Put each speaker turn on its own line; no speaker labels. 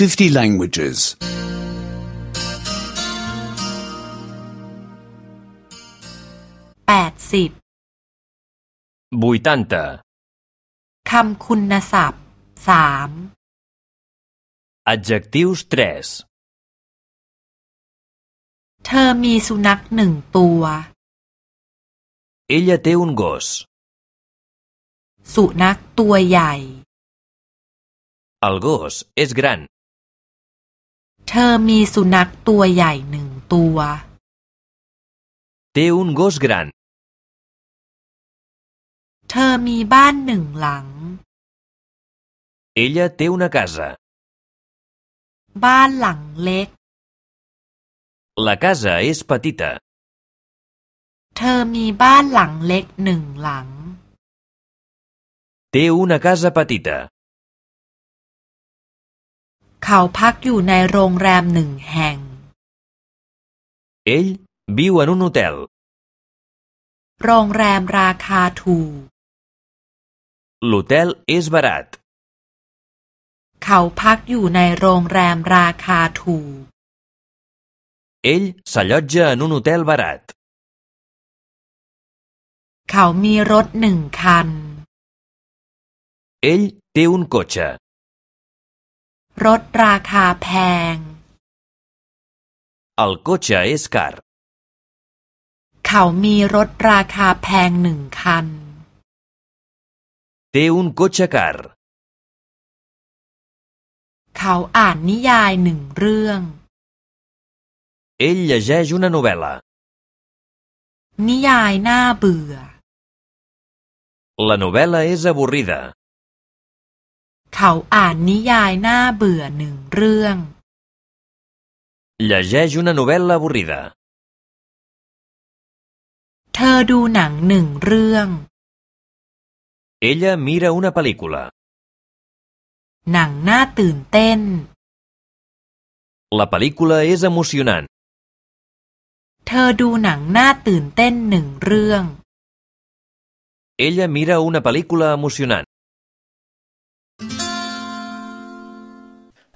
50 languages.
แปดสิบ
80.
คำคุณศัพท์สาม
Adjectius 3.
เธอมีสุนัขหนึ่งตัว
Ella té un gos.
สุนัขตัวใหญ่
El gos és gran.
เธอมีสุนัขตัวใหญ่หนึ่งตัว
Té un gos gran.
เธอมีบ้านหนึ่งหลัง
Ella té una casa.
บ้านหลังเล็ก
La casa és petita.
เธอมีบ้านหลังเล็กหนึ่งหลัง
Té una casa petita.
เขาพักอยู่ในโรงแรมหนึ่งแห่ง
Ell viu en un hotel.
โรงแรมราคาถูก
L'hotel és barat.
เขาพักอยู่ในโรงแรมราคาถูก
Ell s'allotja en un hotel barat.
เขามีรถหนึ่งคัน
Ell té un cotxe.
รถราคาแพง
El cotxe és car.
เขามีรถราคาแพงหนึ่งคัน
Té un cotxe car.
เขาอ่านนิยายหนึ่งเรื่อง
Ell llegeix una novel·la.
นิยายน่าเบื่อ
La novel·la és avorrida.
เขาอ่านนิยายน่าเบื่อหนึ่งเรื่อง
Llegeix una novel·la avorrida.
เธอดูหนังหนึ่งเรื่อง
Ella mira una pel·lícula.
หนังน่าตื่นเต้น
La pel·lícula és emocionant.
เธอดูหนังน่าตื่นเต้นหนึ่งเรื่อง
Ella mira una pel·lícula emocionant.